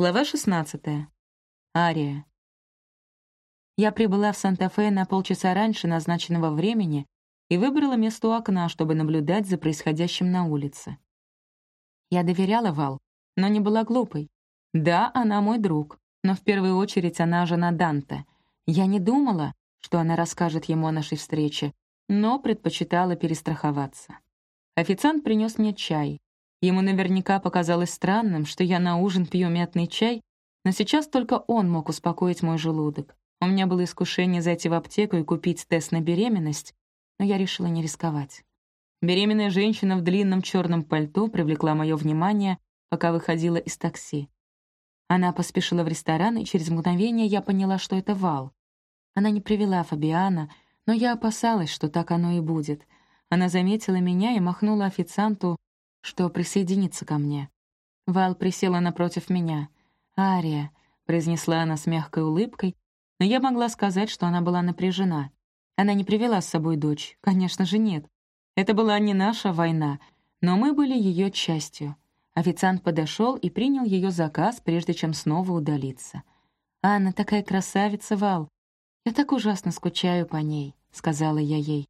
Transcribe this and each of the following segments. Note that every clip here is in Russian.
Глава 16. Ария. Я прибыла в Санта-Фе на полчаса раньше назначенного времени и выбрала место у окна, чтобы наблюдать за происходящим на улице. Я доверяла Вал, но не была глупой. Да, она мой друг, но в первую очередь она жена Данте. Я не думала, что она расскажет ему о нашей встрече, но предпочитала перестраховаться. Официант принес мне чай. Ему наверняка показалось странным, что я на ужин пью мятный чай, но сейчас только он мог успокоить мой желудок. У меня было искушение зайти в аптеку и купить тест на беременность, но я решила не рисковать. Беременная женщина в длинном черном пальто привлекла мое внимание, пока выходила из такси. Она поспешила в ресторан, и через мгновение я поняла, что это Вал. Она не привела Фабиана, но я опасалась, что так оно и будет. Она заметила меня и махнула официанту, что присоединится ко мне. Вал присела напротив меня. «Ария», — произнесла она с мягкой улыбкой, но я могла сказать, что она была напряжена. Она не привела с собой дочь, конечно же, нет. Это была не наша война, но мы были ее частью. Официант подошел и принял ее заказ, прежде чем снова удалиться. «Анна такая красавица, Вал. Я так ужасно скучаю по ней», — сказала я ей.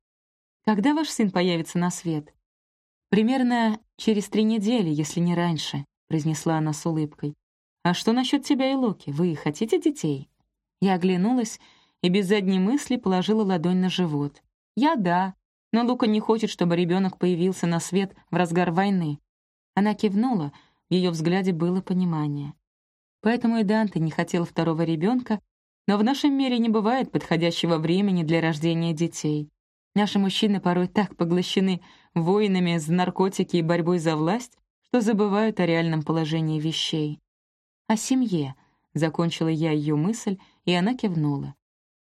«Когда ваш сын появится на свет?» «Примерно через три недели, если не раньше», — произнесла она с улыбкой. «А что насчет тебя и Локи? Вы хотите детей?» Я оглянулась и без задней мысли положила ладонь на живот. «Я — да, но Лука не хочет, чтобы ребенок появился на свет в разгар войны». Она кивнула, в ее взгляде было понимание. Поэтому и Данте не хотел второго ребенка, но в нашем мире не бывает подходящего времени для рождения детей. Наши мужчины порой так поглощены войнами за наркотики и борьбой за власть, что забывают о реальном положении вещей. О семье, Закончила я ее мысль, и она кивнула.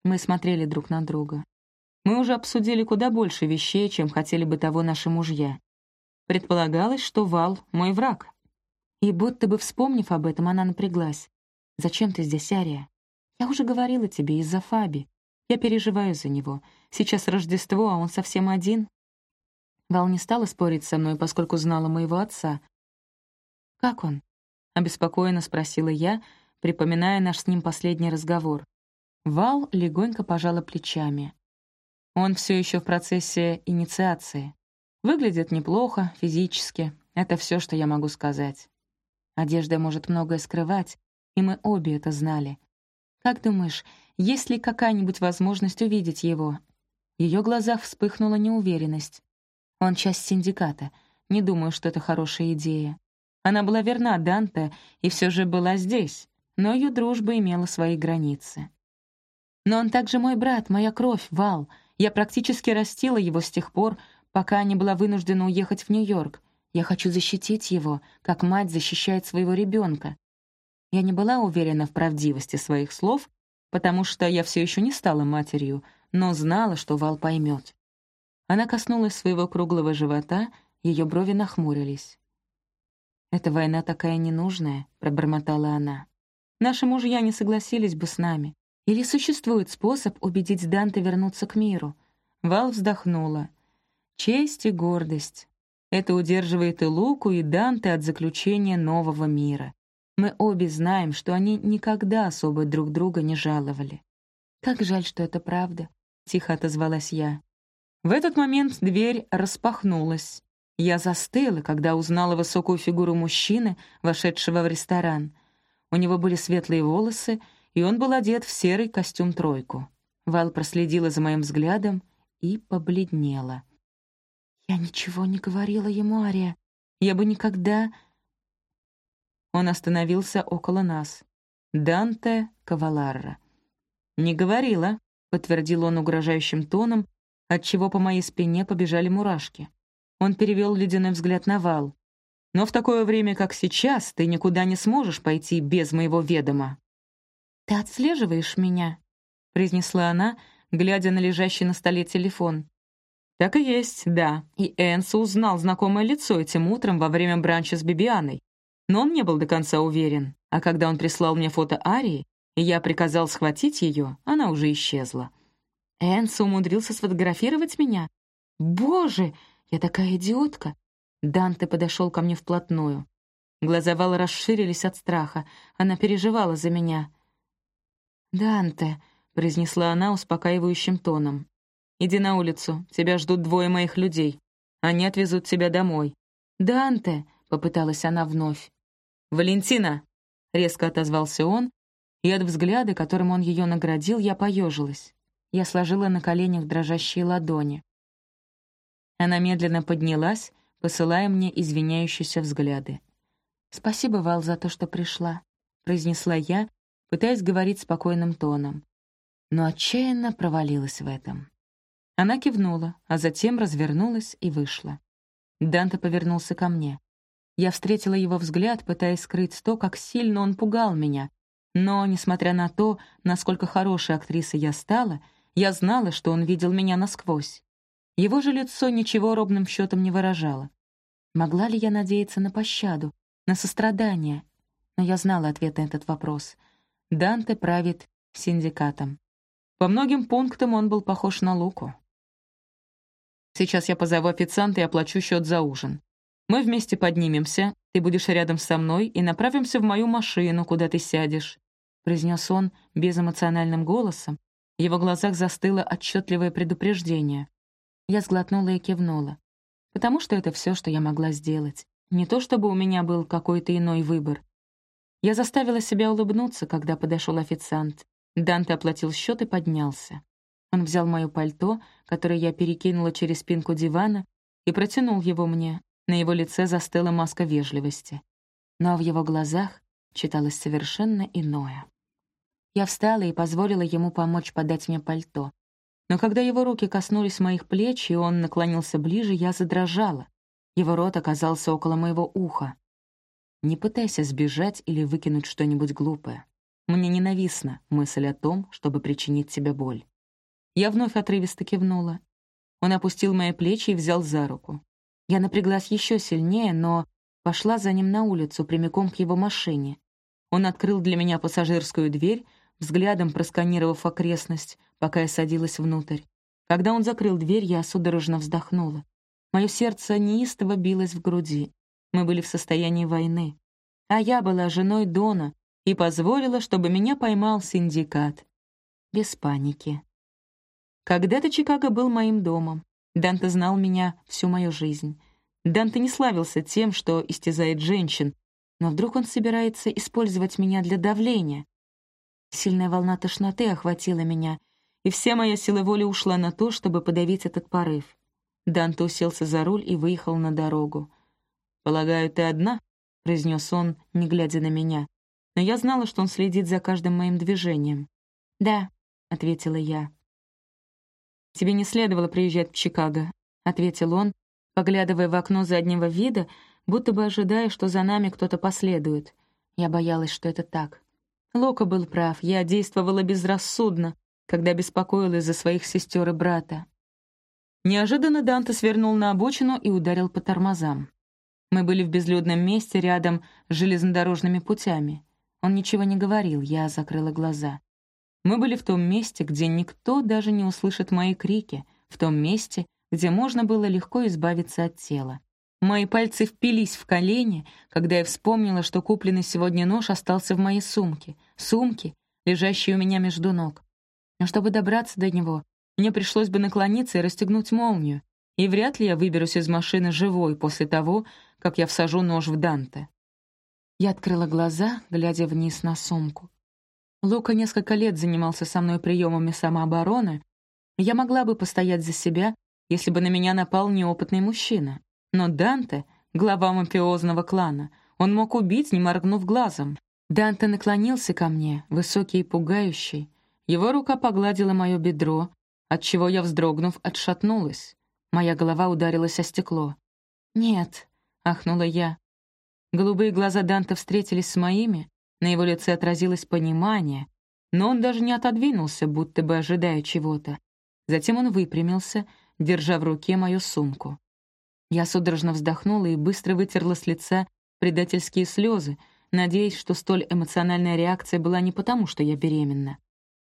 Мы смотрели друг на друга. Мы уже обсудили куда больше вещей, чем хотели бы того наши мужья. Предполагалось, что Вал — мой враг. И будто бы вспомнив об этом, она напряглась. «Зачем ты здесь, Ария?» «Я уже говорила тебе из-за Фаби. Я переживаю за него. Сейчас Рождество, а он совсем один». Вал не стала спорить со мной, поскольку знала моего отца. «Как он?» — обеспокоенно спросила я, припоминая наш с ним последний разговор. Вал легонько пожала плечами. Он все еще в процессе инициации. Выглядит неплохо, физически. Это все, что я могу сказать. Одежда может многое скрывать, и мы обе это знали. Как думаешь, есть ли какая-нибудь возможность увидеть его? Ее глазах вспыхнула неуверенность. Он часть синдиката. Не думаю, что это хорошая идея. Она была верна Данте и все же была здесь но ее дружба имела свои границы. Но он также мой брат, моя кровь, Вал. Я практически растила его с тех пор, пока не была вынуждена уехать в Нью-Йорк. Я хочу защитить его, как мать защищает своего ребенка. Я не была уверена в правдивости своих слов, потому что я все еще не стала матерью, но знала, что Вал поймет. Она коснулась своего круглого живота, ее брови нахмурились. «Эта война такая ненужная», — пробормотала она. Наши мужья не согласились бы с нами. Или существует способ убедить Данте вернуться к миру? Вал вздохнула. Честь и гордость. Это удерживает и Луку, и Данте от заключения нового мира. Мы обе знаем, что они никогда особо друг друга не жаловали. «Как жаль, что это правда», — тихо отозвалась я. В этот момент дверь распахнулась. Я застыла, когда узнала высокую фигуру мужчины, вошедшего в ресторан. У него были светлые волосы, и он был одет в серый костюм-тройку. Вал проследила за моим взглядом и побледнела. «Я ничего не говорила ему, Ария. Я бы никогда...» Он остановился около нас. Данте Каваларра. «Не говорила», — подтвердил он угрожающим тоном, отчего по моей спине побежали мурашки. Он перевел ледяной взгляд на Вал. Но в такое время, как сейчас, ты никуда не сможешь пойти без моего ведома». «Ты отслеживаешь меня?» — произнесла она, глядя на лежащий на столе телефон. «Так и есть, да. И Энсо узнал знакомое лицо этим утром во время бранча с Бибианой. Но он не был до конца уверен. А когда он прислал мне фото Арии, и я приказал схватить ее, она уже исчезла. Энсо умудрился сфотографировать меня? Боже, я такая идиотка! Данте подошел ко мне вплотную. Глаза Валы расширились от страха. Она переживала за меня. «Данте», — произнесла она успокаивающим тоном. «Иди на улицу, тебя ждут двое моих людей. Они отвезут тебя домой». «Данте», — попыталась она вновь. «Валентина!» — резко отозвался он, и от взгляда, которым он ее наградил, я поежилась. Я сложила на коленях дрожащие ладони. Она медленно поднялась, посылая мне извиняющиеся взгляды. «Спасибо, Вал, за то, что пришла», — произнесла я, пытаясь говорить спокойным тоном. Но отчаянно провалилась в этом. Она кивнула, а затем развернулась и вышла. Данте повернулся ко мне. Я встретила его взгляд, пытаясь скрыть то, как сильно он пугал меня. Но, несмотря на то, насколько хорошей актрисой я стала, я знала, что он видел меня насквозь. Его же лицо ничего робным счетом не выражало. Могла ли я надеяться на пощаду, на сострадание? Но я знала ответ на этот вопрос. Данте правит синдикатом. По многим пунктам он был похож на Луку. Сейчас я позову официанта и оплачу счет за ужин. Мы вместе поднимемся, ты будешь рядом со мной и направимся в мою машину, куда ты сядешь», — произнес он безэмоциональным голосом. В его глазах застыло отчетливое предупреждение. Я сглотнула и кивнула. Потому что это все, что я могла сделать. Не то чтобы у меня был какой-то иной выбор. Я заставила себя улыбнуться, когда подошел официант. Данте оплатил счет и поднялся. Он взял мое пальто, которое я перекинула через спинку дивана, и протянул его мне. На его лице застыла маска вежливости. Но в его глазах читалось совершенно иное. Я встала и позволила ему помочь подать мне пальто. Но когда его руки коснулись моих плеч, и он наклонился ближе, я задрожала. Его рот оказался около моего уха. «Не пытайся сбежать или выкинуть что-нибудь глупое. Мне ненавистна мысль о том, чтобы причинить тебе боль». Я вновь отрывисто кивнула. Он опустил мои плечи и взял за руку. Я напряглась еще сильнее, но пошла за ним на улицу, прямиком к его машине. Он открыл для меня пассажирскую дверь, взглядом просканировав окрестность, пока я садилась внутрь. Когда он закрыл дверь, я судорожно вздохнула. Мое сердце неистово билось в груди. Мы были в состоянии войны. А я была женой Дона и позволила, чтобы меня поймал синдикат. Без паники. Когда-то Чикаго был моим домом. Данте знал меня всю мою жизнь. Данте не славился тем, что истязает женщин, но вдруг он собирается использовать меня для давления. Сильная волна тошноты охватила меня, и вся моя сила воли ушла на то, чтобы подавить этот порыв. Данте уселся за руль и выехал на дорогу. «Полагаю, ты одна?» — произнес он, не глядя на меня. Но я знала, что он следит за каждым моим движением. «Да», — ответила я. «Тебе не следовало приезжать в Чикаго», — ответил он, поглядывая в окно заднего вида, будто бы ожидая, что за нами кто-то последует. Я боялась, что это так. Лока был прав, я действовала безрассудно, когда беспокоилась за своих сестер и брата. Неожиданно Данте свернул на обочину и ударил по тормозам. Мы были в безлюдном месте рядом с железнодорожными путями. Он ничего не говорил, я закрыла глаза. Мы были в том месте, где никто даже не услышит мои крики, в том месте, где можно было легко избавиться от тела. Мои пальцы впились в колени, когда я вспомнила, что купленный сегодня нож остался в моей сумке, сумке, лежащей у меня между ног. Но чтобы добраться до него, мне пришлось бы наклониться и расстегнуть молнию, и вряд ли я выберусь из машины живой после того, как я всажу нож в Данте. Я открыла глаза, глядя вниз на сумку. Лука несколько лет занимался со мной приемами самообороны, я могла бы постоять за себя, если бы на меня напал неопытный мужчина. Но Данте — глава мафиозного клана, он мог убить, не моргнув глазом. Данте наклонился ко мне, высокий и пугающий. Его рука погладила мое бедро, отчего я, вздрогнув, отшатнулась. Моя голова ударилась о стекло. «Нет», — ахнула я. Голубые глаза Данте встретились с моими, на его лице отразилось понимание, но он даже не отодвинулся, будто бы ожидая чего-то. Затем он выпрямился, держа в руке мою сумку. Я судорожно вздохнула и быстро вытерла с лица предательские слезы, надеясь, что столь эмоциональная реакция была не потому, что я беременна.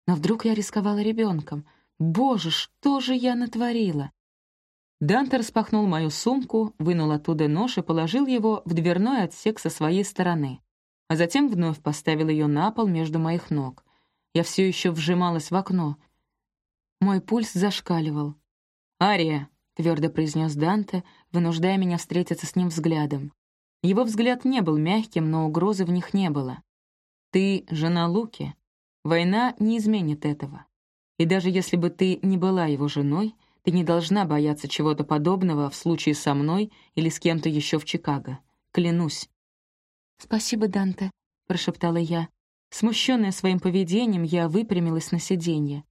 Но вдруг я рисковала ребенком. Боже, что же я натворила? Данте распахнул мою сумку, вынул оттуда нож и положил его в дверной отсек со своей стороны, а затем вновь поставил ее на пол между моих ног. Я все еще вжималась в окно. Мой пульс зашкаливал. «Ария», — твердо произнес Данте, вынуждая меня встретиться с ним взглядом. Его взгляд не был мягким, но угрозы в них не было. «Ты — жена Луки. Война не изменит этого. И даже если бы ты не была его женой, ты не должна бояться чего-то подобного в случае со мной или с кем-то еще в Чикаго. Клянусь». «Спасибо, Данте», — прошептала я. Смущенная своим поведением, я выпрямилась на сиденье.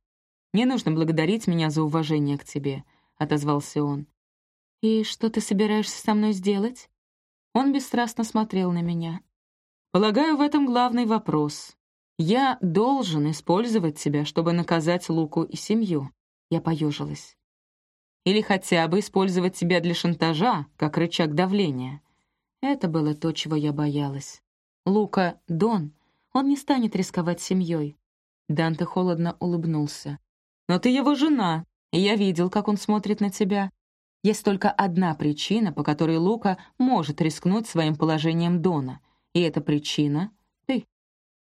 «Не нужно благодарить меня за уважение к тебе», — отозвался он. «И что ты собираешься со мной сделать?» Он бесстрастно смотрел на меня. «Полагаю, в этом главный вопрос. Я должен использовать тебя, чтобы наказать Луку и семью». Я поежилась. Или хотя бы использовать тебя для шантажа, как рычаг давления. Это было то, чего я боялась. Лука — Дон. Он не станет рисковать семьей. Данте холодно улыбнулся. «Но ты его жена, я видел, как он смотрит на тебя. Есть только одна причина, по которой Лука может рискнуть своим положением Дона, и эта причина — ты».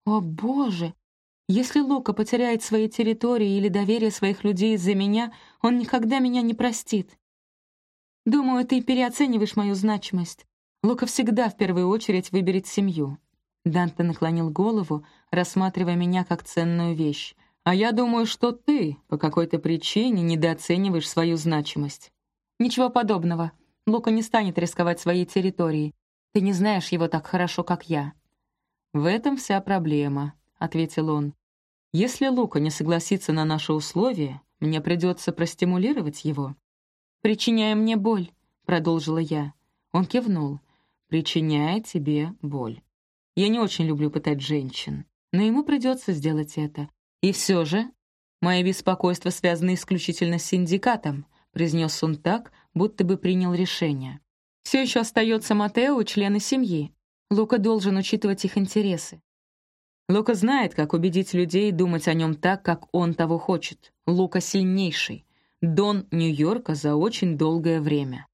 «О, Боже!» Если Лука потеряет свои территории или доверие своих людей из-за меня, он никогда меня не простит. Думаю, ты переоцениваешь мою значимость. Лука всегда в первую очередь выберет семью. Данте наклонил голову, рассматривая меня как ценную вещь. «А я думаю, что ты по какой-то причине недооцениваешь свою значимость». «Ничего подобного. Лука не станет рисковать своей территорией. Ты не знаешь его так хорошо, как я». «В этом вся проблема», — ответил он. «Если Лука не согласится на наши условия, мне придется простимулировать его». «Причиняя мне боль», — продолжила я. Он кивнул. «Причиняя тебе боль. Я не очень люблю пытать женщин, но ему придется сделать это. И все же мое беспокойство связано исключительно с синдикатом», — произнес он так, будто бы принял решение. «Все еще остается Матео члены семьи. Лука должен учитывать их интересы. Лука знает, как убедить людей думать о нем так, как он того хочет. Лука сильнейший. Дон Нью-Йорка за очень долгое время.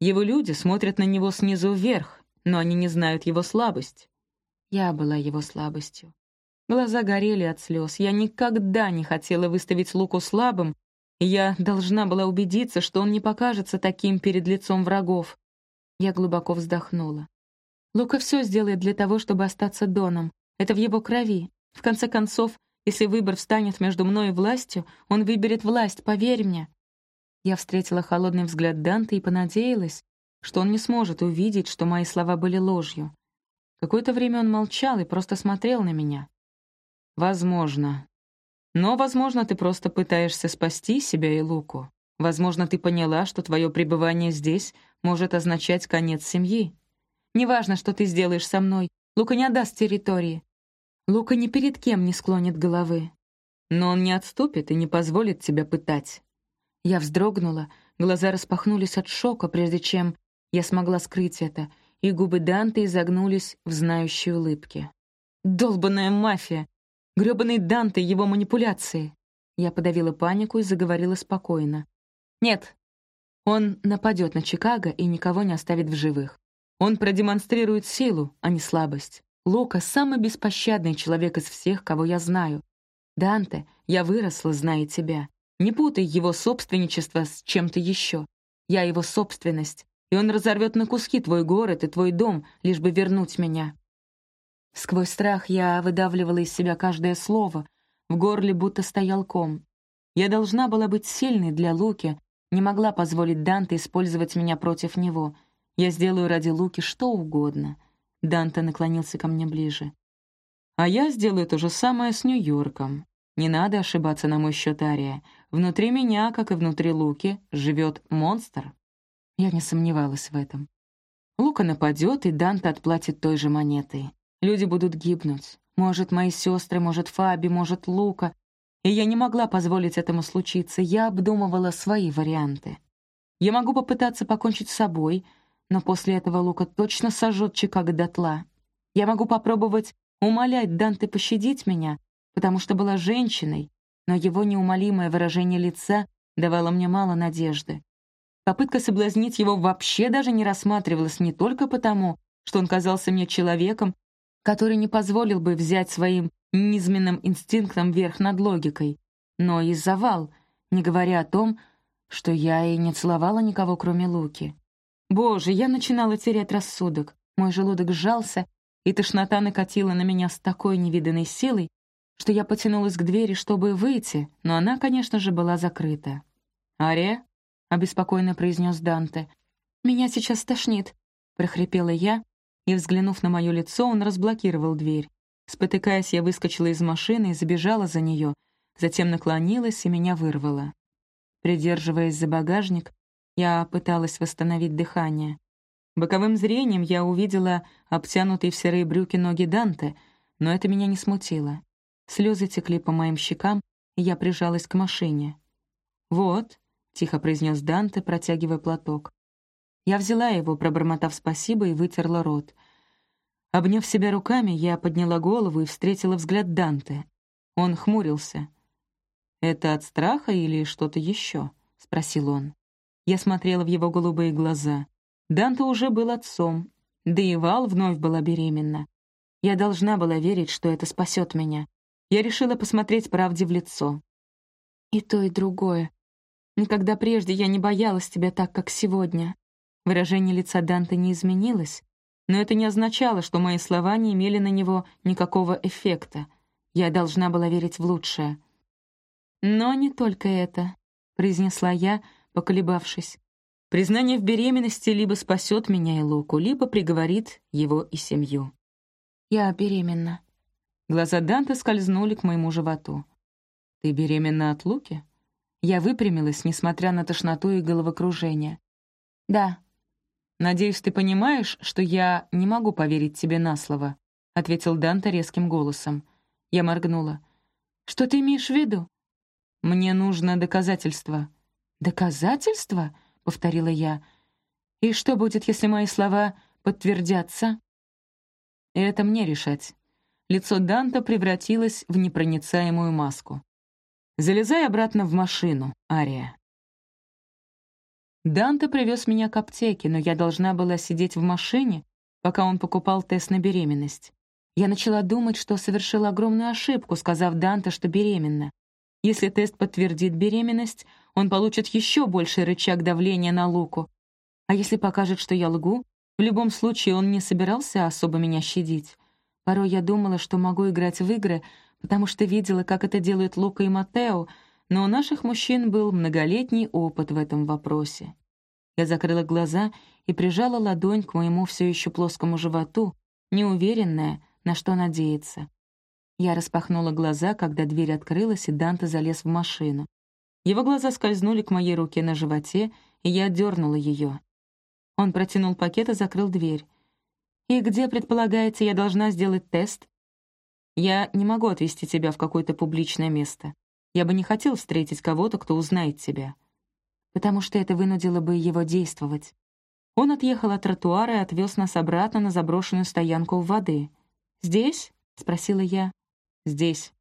Его люди смотрят на него снизу вверх, но они не знают его слабость. Я была его слабостью. Глаза горели от слез. Я никогда не хотела выставить Луку слабым, я должна была убедиться, что он не покажется таким перед лицом врагов. Я глубоко вздохнула. Лука все сделает для того, чтобы остаться Доном. Это в его крови. В конце концов, если выбор встанет между мной и властью, он выберет власть, поверь мне». Я встретила холодный взгляд Данте и понадеялась, что он не сможет увидеть, что мои слова были ложью. Какое-то время он молчал и просто смотрел на меня. «Возможно. Но, возможно, ты просто пытаешься спасти себя и Луку. Возможно, ты поняла, что твое пребывание здесь может означать конец семьи. Неважно, что ты сделаешь со мной, Лука не отдаст территории. Лука ни перед кем не склонит головы. Но он не отступит и не позволит тебя пытать. Я вздрогнула, глаза распахнулись от шока, прежде чем я смогла скрыть это, и губы Данте изогнулись в знающей улыбке. «Долбанная мафия! Грёбаный Данте его манипуляции!» Я подавила панику и заговорила спокойно. «Нет, он нападет на Чикаго и никого не оставит в живых. Он продемонстрирует силу, а не слабость. Лука — самый беспощадный человек из всех, кого я знаю. Данте, я выросла, зная тебя. Не путай его собственничество с чем-то еще. Я его собственность, и он разорвет на куски твой город и твой дом, лишь бы вернуть меня. Сквозь страх я выдавливала из себя каждое слово, в горле будто стоял ком. Я должна была быть сильной для Луки, не могла позволить Данте использовать меня против него — я сделаю ради Луки что угодно». Данте наклонился ко мне ближе. «А я сделаю то же самое с Нью-Йорком. Не надо ошибаться на мой счет, Ария. Внутри меня, как и внутри Луки, живет монстр». Я не сомневалась в этом. Лука нападет, и Данте отплатит той же монетой. Люди будут гибнуть. Может, мои сестры, может, Фаби, может, Лука. И я не могла позволить этому случиться. Я обдумывала свои варианты. Я могу попытаться покончить с собой — но после этого Лука точно сожжет Чикаго дотла. Я могу попробовать умолять Данте пощадить меня, потому что была женщиной, но его неумолимое выражение лица давало мне мало надежды. Попытка соблазнить его вообще даже не рассматривалась не только потому, что он казался мне человеком, который не позволил бы взять своим низменным инстинктом верх над логикой, но и завал, не говоря о том, что я и не целовала никого, кроме Луки. Боже, я начинала терять рассудок. Мой желудок сжался, и тошнота накатила на меня с такой невиданной силой, что я потянулась к двери, чтобы выйти, но она, конечно же, была закрыта. «Ария?» — обеспокоенно произнес Данте. «Меня сейчас тошнит», — прохрипела я, и, взглянув на мое лицо, он разблокировал дверь. Спотыкаясь, я выскочила из машины и забежала за нее, затем наклонилась и меня вырвала. Придерживаясь за багажник, я пыталась восстановить дыхание. Боковым зрением я увидела обтянутые в серые брюки ноги Данте, но это меня не смутило. Слезы текли по моим щекам, и я прижалась к машине. «Вот», — тихо произнес Данте, протягивая платок. Я взяла его, пробормотав спасибо, и вытерла рот. Обняв себя руками, я подняла голову и встретила взгляд Данте. Он хмурился. «Это от страха или что-то еще?» — спросил он. Я смотрела в его голубые глаза. Данте уже был отцом, да и Вал вновь была беременна. Я должна была верить, что это спасет меня. Я решила посмотреть правде в лицо. «И то, и другое. Никогда прежде я не боялась тебя так, как сегодня». Выражение лица Данте не изменилось, но это не означало, что мои слова не имели на него никакого эффекта. Я должна была верить в лучшее. «Но не только это», — произнесла я, поколебавшись. «Признание в беременности либо спасет меня и Луку, либо приговорит его и семью». «Я беременна». Глаза Данте скользнули к моему животу. «Ты беременна от Луки?» Я выпрямилась, несмотря на тошноту и головокружение. «Да», «Надеюсь, ты понимаешь, что я не могу поверить тебе на слово», — ответил Данта резким голосом. Я моргнула. «Что ты имеешь в виду?» «Мне нужно доказательство». «Доказательство?» — повторила я. «И что будет, если мои слова подтвердятся?» «Это мне решать». Лицо Данта превратилось в непроницаемую маску. «Залезай обратно в машину, Ария». Данте привез меня к аптеке, но я должна была сидеть в машине, пока он покупал тест на беременность. Я начала думать, что совершила огромную ошибку, сказав Данте, что беременна. Если тест подтвердит беременность, он получит еще больший рычаг давления на Луку. А если покажет, что я лгу, в любом случае он не собирался особо меня щадить. Порой я думала, что могу играть в игры, потому что видела, как это делают Лука и Матео, но у наших мужчин был многолетний опыт в этом вопросе. Я закрыла глаза и прижала ладонь к моему все еще плоскому животу, неуверенная, на что надеяться. Я распахнула глаза, когда дверь открылась, и Данте залез в машину. Его глаза скользнули к моей руке на животе, и я дернула ее. Он протянул пакет и закрыл дверь. «И где, предполагаете, я должна сделать тест?» «Я не могу отвезти тебя в какое-то публичное место. Я бы не хотел встретить кого-то, кто узнает тебя. Потому что это вынудило бы его действовать. Он отъехал от тротуара и отвез нас обратно на заброшенную стоянку у воды. «Здесь?» — спросила я. «Здесь».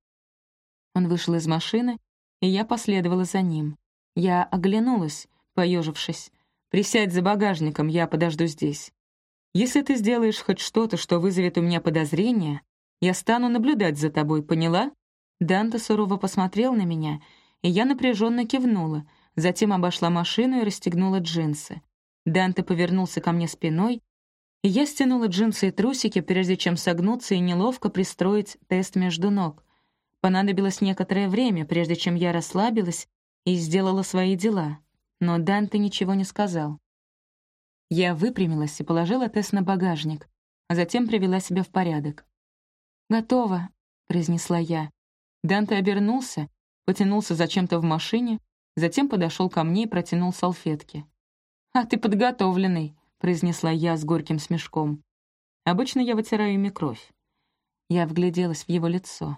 Он вышел из машины, и я последовала за ним. Я оглянулась, поежившись. «Присядь за багажником, я подожду здесь. Если ты сделаешь хоть что-то, что вызовет у меня подозрения, я стану наблюдать за тобой, поняла?» Данте сурово посмотрел на меня, и я напряженно кивнула, затем обошла машину и расстегнула джинсы. Данте повернулся ко мне спиной, и я стянула джинсы и трусики, прежде чем согнуться и неловко пристроить тест между ног. Понадобилось некоторое время, прежде чем я расслабилась и сделала свои дела, но Данте ничего не сказал. Я выпрямилась и положила тест на багажник, а затем привела себя в порядок. «Готово», — произнесла я. Данте обернулся, потянулся зачем-то в машине, затем подошел ко мне и протянул салфетки. «А ты подготовленный», — произнесла я с горьким смешком. «Обычно я вытираю ими кровь». Я вгляделась в его лицо.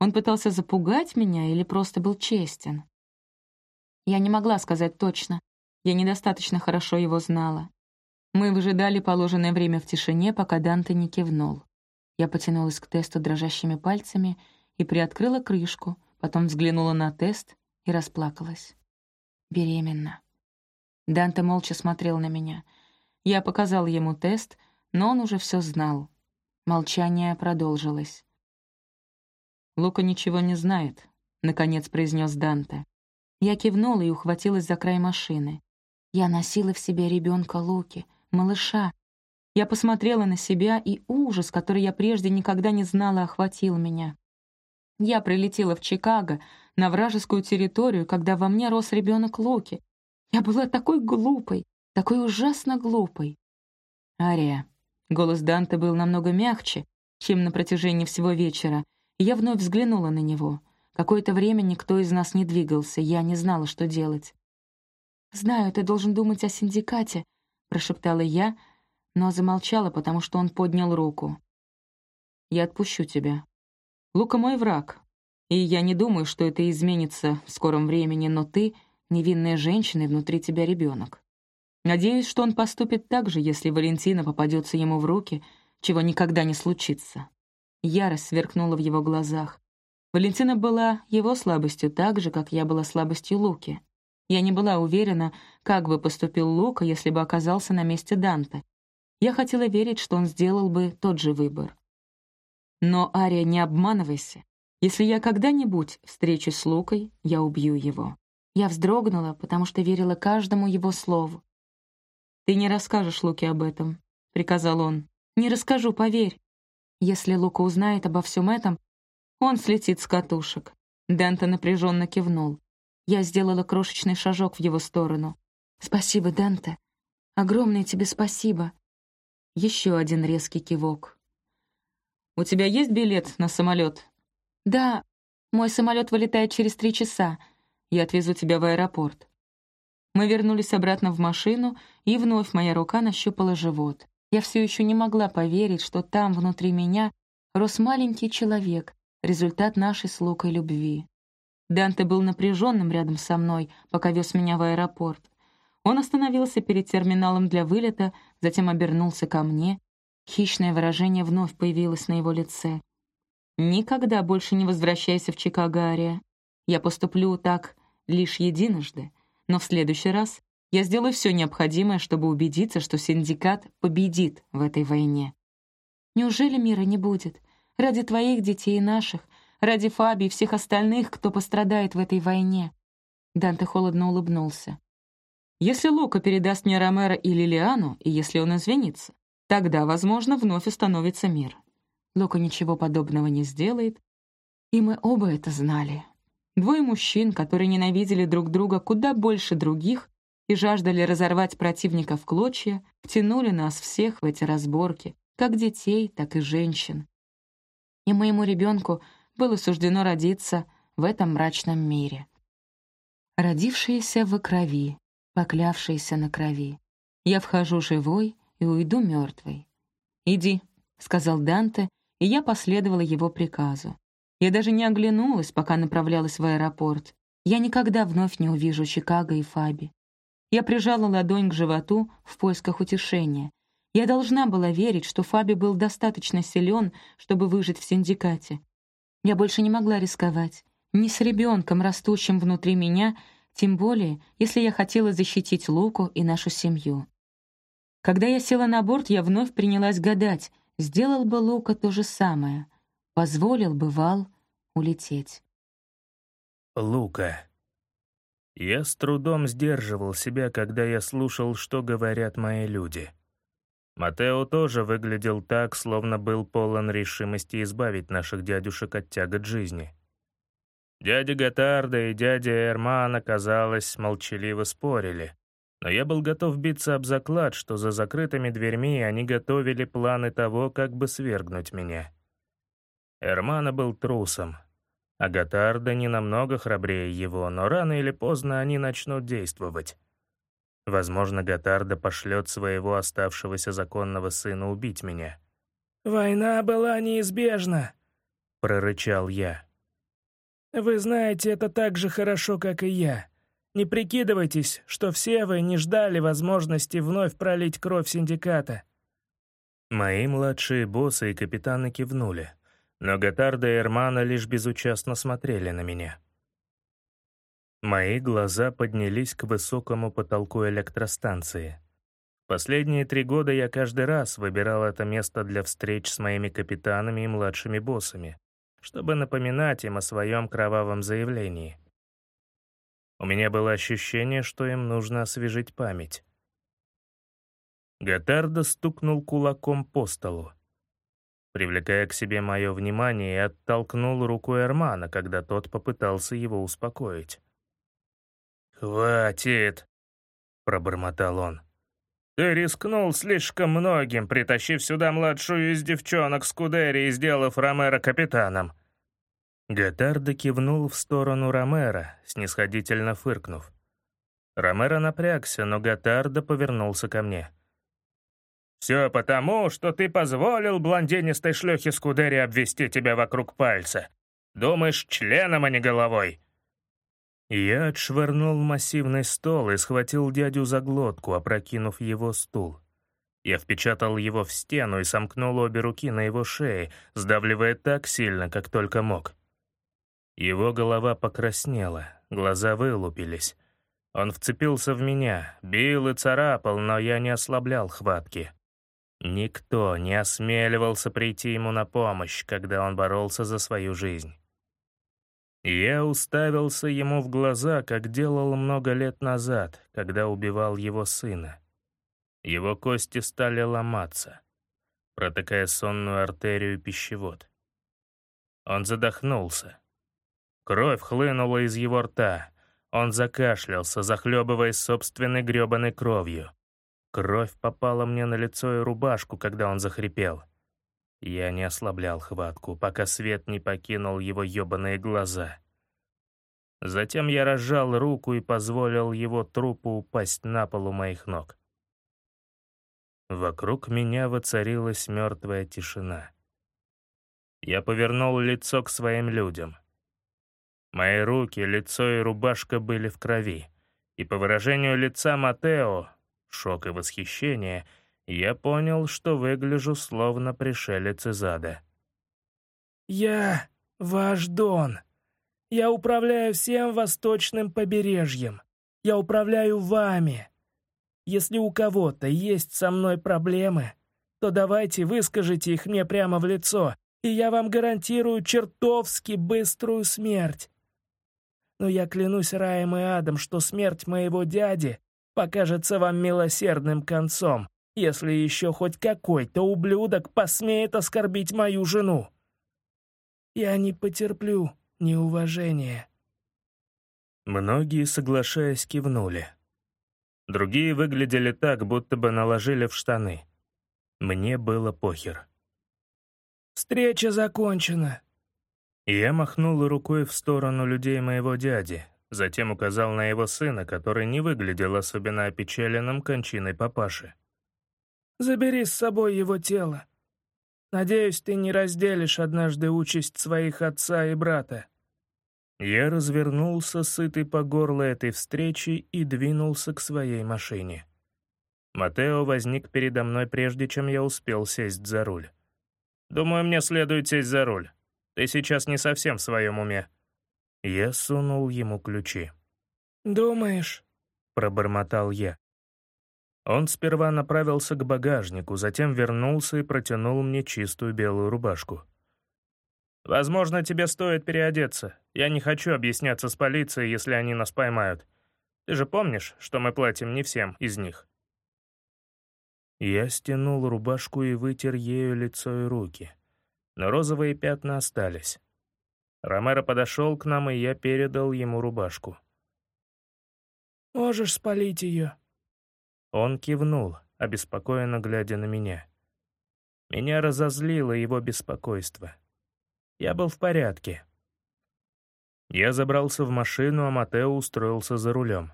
Он пытался запугать меня или просто был честен? Я не могла сказать точно. Я недостаточно хорошо его знала. Мы выжидали положенное время в тишине, пока Данте не кивнул. Я потянулась к тесту дрожащими пальцами и приоткрыла крышку, потом взглянула на тест и расплакалась. Беременна. Данте молча смотрел на меня. Я показал ему тест, но он уже все знал. Молчание продолжилось. «Лука ничего не знает», — наконец произнес Данте. Я кивнула и ухватилась за край машины. Я носила в себе ребенка Луки, малыша. Я посмотрела на себя, и ужас, который я прежде никогда не знала, охватил меня. Я прилетела в Чикаго, на вражескую территорию, когда во мне рос ребенок Луки. Я была такой глупой, такой ужасно глупой. «Ария». Голос Данте был намного мягче, чем на протяжении всего вечера, я вновь взглянула на него. Какое-то время никто из нас не двигался, я не знала, что делать. «Знаю, ты должен думать о синдикате», — прошептала я, но замолчала, потому что он поднял руку. «Я отпущу тебя. Лука мой враг, и я не думаю, что это изменится в скором времени, но ты — невинная женщина, и внутри тебя ребенок. Надеюсь, что он поступит так же, если Валентина попадется ему в руки, чего никогда не случится. Ярость сверкнула в его глазах. Валентина была его слабостью так же, как я была слабостью Луки. Я не была уверена, как бы поступил Лука, если бы оказался на месте Данте. Я хотела верить, что он сделал бы тот же выбор. Но, Ария, не обманывайся. Если я когда-нибудь встречусь с Лукой, я убью его. Я вздрогнула, потому что верила каждому его слову. «Ты не расскажешь Луке об этом», — приказал он. «Не расскажу, поверь. Если Лука узнает обо всем этом, он слетит с катушек». Данте напряженно кивнул. Я сделала крошечный шажок в его сторону. «Спасибо, Данте. Огромное тебе спасибо». Еще один резкий кивок. «У тебя есть билет на самолет? «Да, мой самолет вылетает через три часа. Я отвезу тебя в аэропорт». Мы вернулись обратно в машину, и вновь моя рука нащупала живот. Я все еще не могла поверить, что там, внутри меня, рос маленький человек, результат нашей с Лукой любви. Данте был напряженным рядом со мной, пока вез меня в аэропорт. Он остановился перед терминалом для вылета, затем обернулся ко мне. Хищное выражение вновь появилось на его лице. Никогда больше не возвращайся в Чикаго, Ария. Я поступлю так лишь единожды, но в следующий раз я сделаю все необходимое, чтобы убедиться, что синдикат победит в этой войне. Неужели мира не будет? Ради твоих детей и наших, ради Фаби и всех остальных, кто пострадает в этой войне. Данте холодно улыбнулся. Если Лука передаст мне Ромеро и Лилиану, и если он извинится, тогда, возможно, вновь установится мир. Лука ничего подобного не сделает, и мы оба это знали. Двое мужчин, которые ненавидели друг друга куда больше других и жаждали разорвать противника в клочья, втянули нас всех в эти разборки, как детей, так и женщин. И моему ребенку было суждено родиться в этом мрачном мире. Родившиеся в крови, поклявшиеся на крови. Я вхожу живой и уйду мертвой. «Иди», — сказал Данте, и я последовала его приказу. Я даже не оглянулась, пока направлялась в аэропорт. Я никогда вновь не увижу Чикаго и Фаби. Я прижала ладонь к животу в поисках утешения. Я должна была верить, что Фаби был достаточно силен, чтобы выжить в синдикате. Я больше не могла рисковать. Ни с ребенком, растущим внутри меня, тем более, если я хотела защитить Луку и нашу семью. Когда я села на борт, я вновь принялась гадать, Сделал бы Лука то же самое. Позволил бы Вал улететь. Лука. Я с трудом сдерживал себя, когда я слушал, что говорят мои люди. Матео тоже выглядел так, словно был полон решимости избавить наших дядюшек от тягот жизни. Дядя Готарда и дядя Эрмана, казалось, молчаливо спорили но я был готов биться об заклад, что за закрытыми дверьми они готовили планы того, как бы свергнуть меня. Эрмана был трусом, а Готарда не намного храбрее его, но рано или поздно они начнут действовать. Возможно, Готарда пошлет своего оставшегося законного сына убить меня. «Война была неизбежна», — прорычал я. «Вы знаете это так же хорошо, как и я. Не прикидывайтесь, что все вы не ждали возможности вновь пролить кровь синдиката». Мои младшие боссы и капитаны кивнули, но Готарда и Эрмана лишь безучастно смотрели на меня. Мои глаза поднялись к высокому потолку электростанции. Последние три года я каждый раз выбирал это место для встреч с моими капитанами и младшими боссами, чтобы напоминать им о своем кровавом заявлении. У меня было ощущение, что им нужно освежить память. Готардо стукнул кулаком по столу, привлекая к себе мое внимание и оттолкнул руку Эрмана, когда тот попытался его успокоить. «Хватит!» — пробормотал он. Ты рискнул слишком многим, притащив сюда младшую из девчонок с Кудери и сделав Ромеро капитаном». Готардо кивнул в сторону Ромеро, снисходительно фыркнув. Ромеро напрягся, но Готардо повернулся ко мне. «Все потому, что ты позволил блондинистой шлюхе Скудери обвести тебя вокруг пальца. Думаешь, членом, а не головой?» Я отшвырнул массивный стол и схватил дядю за глотку, опрокинув его стул. Я впечатал его в стену и сомкнул обе руки на его шее, сдавливая так сильно, как только мог. Его голова покраснела, глаза вылупились. Он вцепился в меня, бил и царапал, но я не ослаблял хватки. Никто не осмеливался прийти ему на помощь, когда он боролся за свою жизнь. Я уставился ему в глаза, как делал много лет назад, когда убивал его сына. Его кости стали ломаться, протыкая сонную артерию пищевод. Он задохнулся. Кровь хлынула из его рта. Он закашлялся, захлебываясь собственной гребаной кровью. Кровь попала мне на лицо и рубашку, когда он захрипел. Я не ослаблял хватку, пока свет не покинул его ёбаные глаза. Затем я разжал руку и позволил его трупу упасть на пол у моих ног. Вокруг меня воцарилась мертвая тишина. Я повернул лицо к своим людям. Мои руки, лицо и рубашка были в крови, и по выражению лица Матео, шок и восхищение — я понял, что выгляжу словно пришелец из ада. «Я ваш Дон. Я управляю всем восточным побережьем. Я управляю вами. Если у кого-то есть со мной проблемы, то давайте выскажите их мне прямо в лицо, и я вам гарантирую чертовски быструю смерть. Но я клянусь раем и адом, что смерть моего дяди покажется вам милосердным концом, если еще хоть какой-то ублюдок посмеет оскорбить мою жену. Я не потерплю неуважения». Многие, соглашаясь, кивнули. Другие выглядели так, будто бы наложили в штаны. Мне было похер. «Встреча закончена». Я махнул рукой в сторону людей моего дяди, затем указал на его сына, который не выглядел особенно опечаленным кончиной папаши. Забери с собой его тело. Надеюсь, ты не разделишь однажды участь своих отца и брата». Я развернулся, сытый по горло этой встречи, и двинулся к своей машине. Матео возник передо мной, прежде чем я успел сесть за руль. «Думаю, мне следует сесть за руль. Ты сейчас не совсем в своем уме». Я сунул ему ключи. «Думаешь?» — пробормотал я. Он сперва направился к багажнику, затем вернулся и протянул мне чистую белую рубашку. «Возможно, тебе стоит переодеться. Я не хочу объясняться с полицией, если они нас поймают. Ты же помнишь, что мы платим не всем из них?» Я стянул рубашку и вытер ею лицо и руки. Но розовые пятна остались. Ромеро подошел к нам, и я передал ему рубашку. «Можешь спалить ее», он кивнул, обеспокоенно глядя на меня. Меня разозлило его беспокойство. Я был в порядке. Я забрался в машину, а Матео устроился за рулем.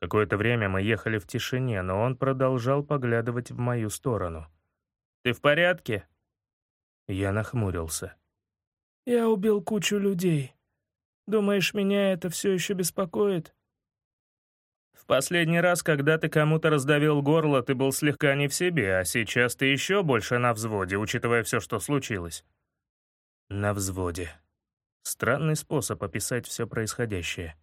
Какое-то время мы ехали в тишине, но он продолжал поглядывать в мою сторону. «Ты в порядке?» Я нахмурился. «Я убил кучу людей. Думаешь, меня это все еще беспокоит?» В последний раз, когда ты кому-то раздавил горло, ты был слегка не в себе, а сейчас ты еще больше на взводе, учитывая все, что случилось. На взводе. Странный способ описать все происходящее.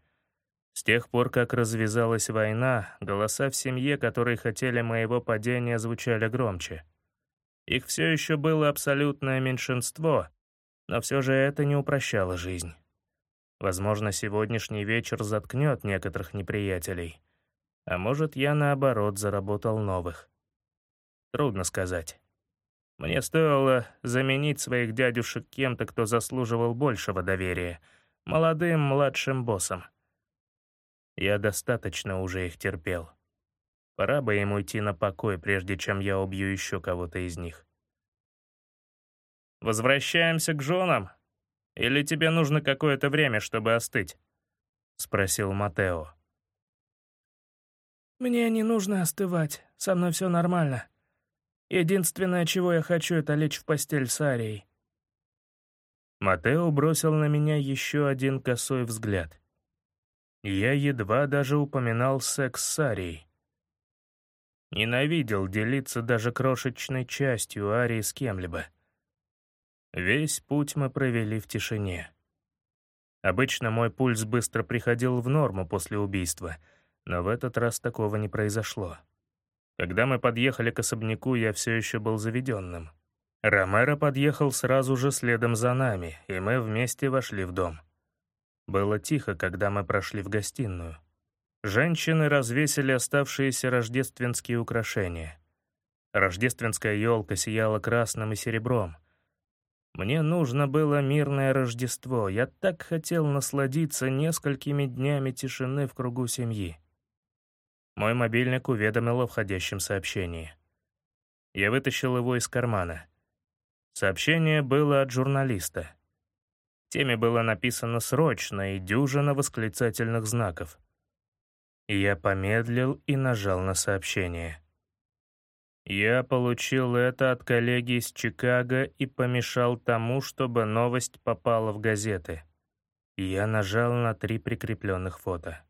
С тех пор, как развязалась война, голоса в семье, которые хотели моего падения, звучали громче. Их все еще было абсолютное меньшинство, но все же это не упрощало жизнь. Возможно, сегодняшний вечер заткнет некоторых неприятелей. А может, я, наоборот, заработал новых. Трудно сказать. Мне стоило заменить своих дядюшек кем-то, кто заслуживал большего доверия, молодым младшим боссом. Я достаточно уже их терпел. Пора бы ему идти на покой, прежде чем я убью еще кого-то из них. «Возвращаемся к женам? Или тебе нужно какое-то время, чтобы остыть?» — спросил Матео. «Мне не нужно остывать, со мной все нормально. Единственное, чего я хочу, это лечь в постель с Арией». Матео бросил на меня еще один косой взгляд — я едва даже упоминал секс с Арией. Ненавидел делиться даже крошечной частью Арии с кем-либо. Весь путь мы провели в тишине. Обычно мой пульс быстро приходил в норму после убийства, но в этот раз такого не произошло. Когда мы подъехали к особняку, я все еще был заведенным. Ромеро подъехал сразу же следом за нами, и мы вместе вошли в дом. Было тихо, когда мы прошли в гостиную. Женщины развесили оставшиеся рождественские украшения. Рождественская елка сияла красным и серебром. Мне нужно было мирное Рождество. Я так хотел насладиться несколькими днями тишины в кругу семьи. Мой мобильник уведомил о входящем сообщении. Я вытащил его из кармана. Сообщение было от журналиста теме было написано срочно и дюжина восклицательных знаков. Я помедлил и нажал на сообщение. Я получил это от коллеги из Чикаго и помешал тому, чтобы новость попала в газеты. Я нажал на три прикрепленных фото.